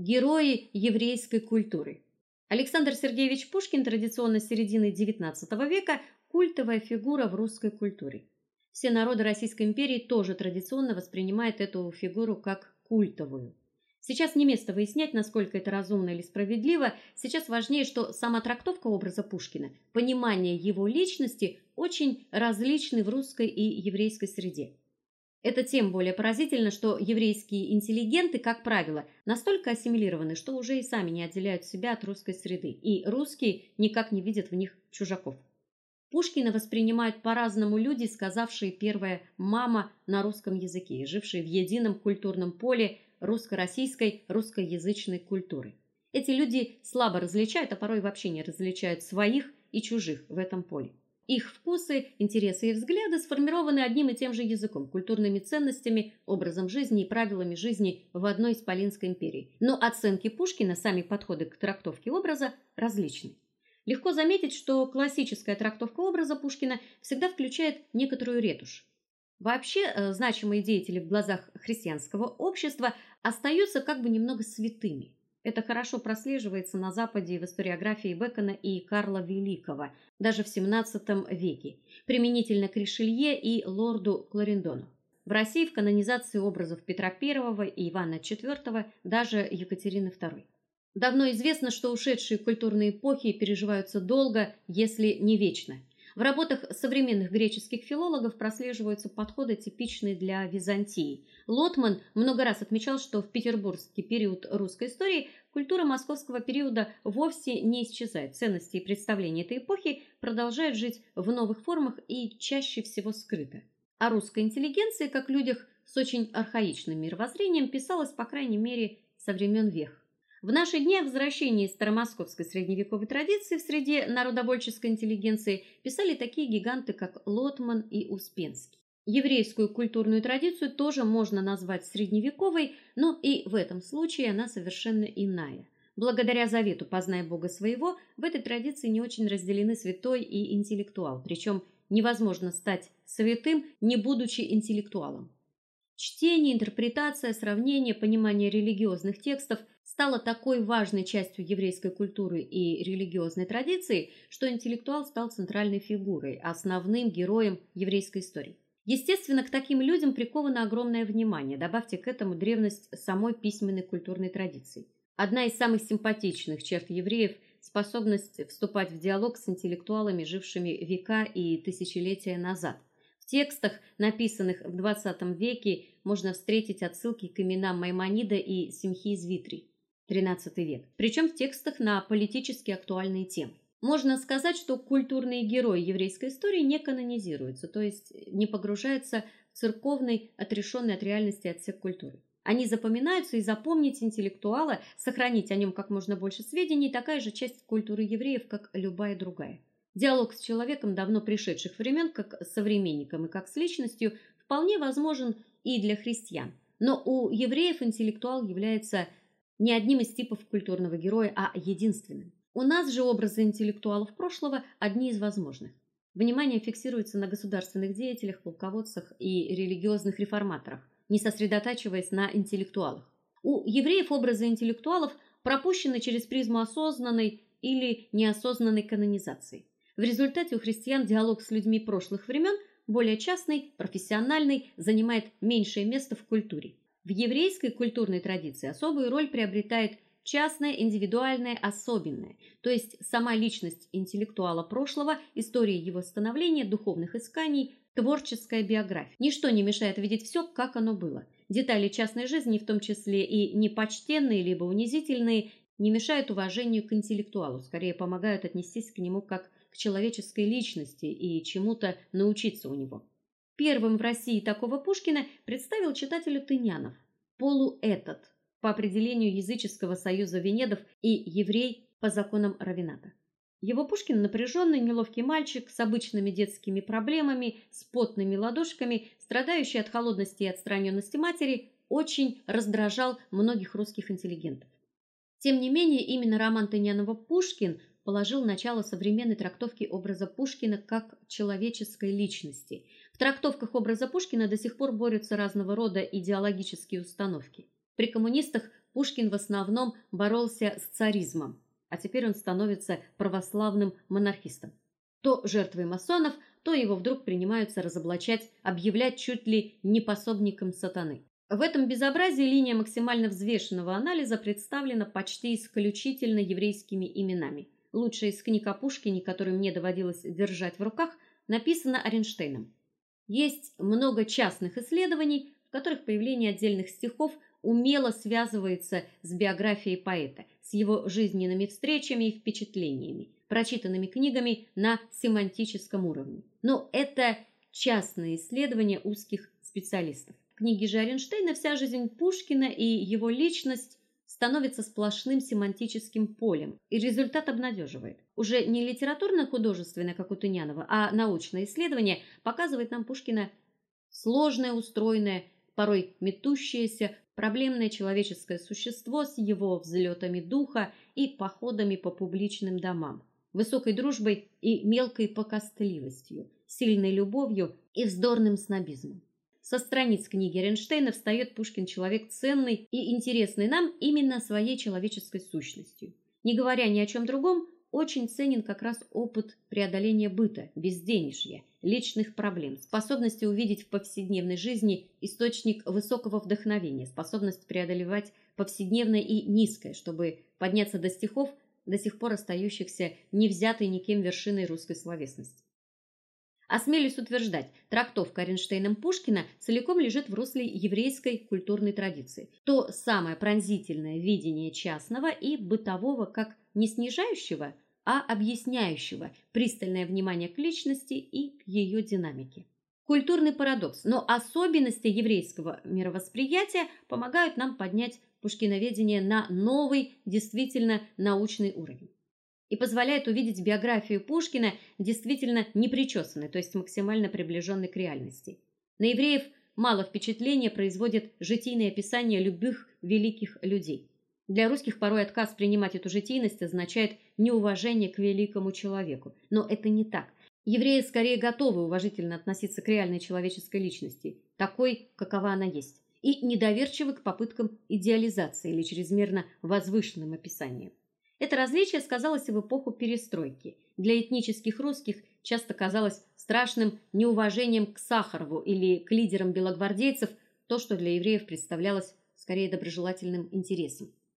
Герои еврейской культуры. Александр Сергеевич Пушкин традиционно с середины XIX века культовая фигура в русской культуре. Все народы Российской империи тоже традиционно воспринимают эту фигуру как культовую. Сейчас не место выяснять, насколько это разумно или справедливо. Сейчас важнее, что сама трактовка образа Пушкина, понимание его личности очень различны в русской и еврейской среде. Это тем более поразительно, что еврейские интеллигенты, как правило, настолько ассимилированы, что уже и сами не отделяют себя от русской среды, и русские никак не видят в них чужаков. Пушкина воспринимают по-разному люди, сказавшие первое мама на русском языке и жившие в едином культурном поле русско-российской русскоязычной культуры. Эти люди слабо различают, а порой вообще не различают своих и чужих в этом поле. Их вкусы, интересы и взгляды сформированы одним и тем же языком, культурными ценностями, образом жизни и правилами жизни в одной исполинской империи. Но оценки Пушкина, сами подходы к трактовке образа различны. Легко заметить, что классическая трактовка образа Пушкина всегда включает некоторую ретушь. Вообще, э, значимые деятели в глазах христианского общества остаются как бы немного святыми. Это хорошо прослеживается на западе в историографии Бекона и Карла Великого, даже в XVII веке, применительно к Ришелье и лорду Кларендону. В России в канонизации образов Петра I и Ивана IV, даже Екатерины II. Давно известно, что ушедшие культурные эпохи переживаются долго, если не вечно. В работах современных греческих филологов прослеживаются подходы, типичные для Византии. Лотман много раз отмечал, что в петербургский период русской истории культура московского периода вовсе не исчезает. Ценности и представления этой эпохи продолжают жить в новых формах и чаще всего скрыто. О русской интеллигенции, как людях с очень архаичным мировоззрением, писалось, по крайней мере, со времен вех. В наши дни о возвращении старомосковской средневековой традиции в среде народовольческой интеллигенции писали такие гиганты, как Лотман и Успенский. Еврейскую культурную традицию тоже можно назвать средневековой, но и в этом случае она совершенно иная. Благодаря завету познай Бога своего, в этой традиции не очень разделены святой и интеллектуал, причем невозможно стать святым, не будучи интеллектуалом. Чтение, интерпретация, сравнение, понимание религиозных текстов стало такой важной частью еврейской культуры и религиозной традиции, что интеллектуал стал центральной фигурой, основным героем еврейской истории. Естественно, к таким людям приковано огромное внимание. Добавьте к этому древность самой письменной культурной традиции. Одна из самых симпатичных черт евреев способность вступать в диалог с интеллектуалами, жившими века и тысячелетия назад текстах, написанных в XX веке, можно встретить отсылки к именам Маймонида и Симхи из Витри, XIII век. Причем в текстах на политически актуальные темы. Можно сказать, что культурные герои еврейской истории не канонизируются, то есть не погружаются в церковный, отрешенный от реальности отсек культуры. Они запоминаются, и запомнить интеллектуала, сохранить о нем как можно больше сведений такая же часть культуры евреев, как любая другая. Диалог с человеком давно пришедших времен, как с современником и как с личностью, вполне возможен и для христиан. Но у евреев интеллектуал является не одним из типов культурного героя, а единственным. У нас же образы интеллектуалов прошлого одни из возможных. Внимание фиксируется на государственных деятелях, полководцах и религиозных реформаторах, не сосредотачиваясь на интеллектуалах. У евреев образы интеллектуалов пропущены через призму осознанной или неосознанной канонизации. В результате у христиан диалог с людьми прошлых времен, более частный, профессиональный, занимает меньшее место в культуре. В еврейской культурной традиции особую роль приобретает частное, индивидуальное, особенное, то есть сама личность интеллектуала прошлого, история его становления, духовных исканий, творческая биография. Ничто не мешает видеть все, как оно было. Детали частной жизни, в том числе и непочтенные либо унизительные, не мешают уважению к интеллектуалу, скорее помогают отнестись к нему как к человеческой личности и чему-то научиться у него. Первым в России такого Пушкина представил читателю Тынянов. Полуэтот по определению языческого союза венедов и еврей по законам Равината. Его Пушкин напряженный, неловкий мальчик с обычными детскими проблемами, с потными ладошками, страдающий от холодности и отстраненности матери, очень раздражал многих русских интеллигентов. Тем не менее, именно роман Тынянова Пушкин положил начало современной трактовке образа Пушкина как человеческой личности. В трактовках образа Пушкина до сих пор борются разного рода идеологические установки. При коммунистах Пушкин в основном боролся с царизмом, а теперь он становится православным монархистом. То жертвой масонов, то его вдруг принимаются разоблачать, объявлять чуть ли не пособником сатаны. В этом безобразии линия максимально взвешенного анализа представлена почти исключительно еврейскими именами. Лучшая из книг о Пушкине, которую мне доводилось держать в руках, написана Оренштейном. Есть много частных исследований, в которых появление отдельных стихов умело связывается с биографией поэта, с его жизненными встречами и впечатлениями, прочитанными книгами на семантическом уровне. Но это частные исследования узких специалистов. В книге же Оренштейна вся жизнь Пушкина и его личность становится сплошным семантическим полем, и результат обнадеживает. Уже не литературно-художественное, как у Тынянова, а научное исследование показывает нам Пушкина сложное, устроенное, порой метущееся, проблемное человеческое существо с его взлетами духа и походами по публичным домам, высокой дружбой и мелкой покостливостью, сильной любовью и вздорным снобизмом. Со страниц книги Ренштейна встает Пушкин человек ценный и интересный нам именно своей человеческой сущностью. Не говоря ни о чем другом, очень ценен как раз опыт преодоления быта, безденежья, личных проблем, способность увидеть в повседневной жизни источник высокого вдохновения, способность преодолевать повседневное и низкое, чтобы подняться до стихов, до сих пор остающихся невзятой никем вершиной русской словесности. Осмелюсь утверждать, трактовка Оренштейном Пушкина целиком лежит в русле еврейской культурной традиции. То самое пронзительное видение частного и бытового как не снижающего, а объясняющего пристальное внимание к личности и к ее динамике. Культурный парадокс, но особенности еврейского мировосприятия помогают нам поднять пушкиноведение на новый, действительно научный уровень и позволяет увидеть биографию Пушкина действительно непричесанной, то есть максимально приближенной к реальности. На евреев мало впечатления производит житийное описание любых великих людей. Для русских порой отказ принимать эту житийность означает неуважение к великому человеку, но это не так. Евреи скорее готовы уважительно относиться к реальной человеческой личности, такой, какова она есть, и недоверчивы к попыткам идеализации или чрезмерно возвышенным описаниям. Это различие сказалось в эпоху перестройки. Для этнических русских часто казалось страшным неуважением к Сахарову или к лидерам белогвардейцев то, что для евреев представлялось скорее доброжелательным интересом.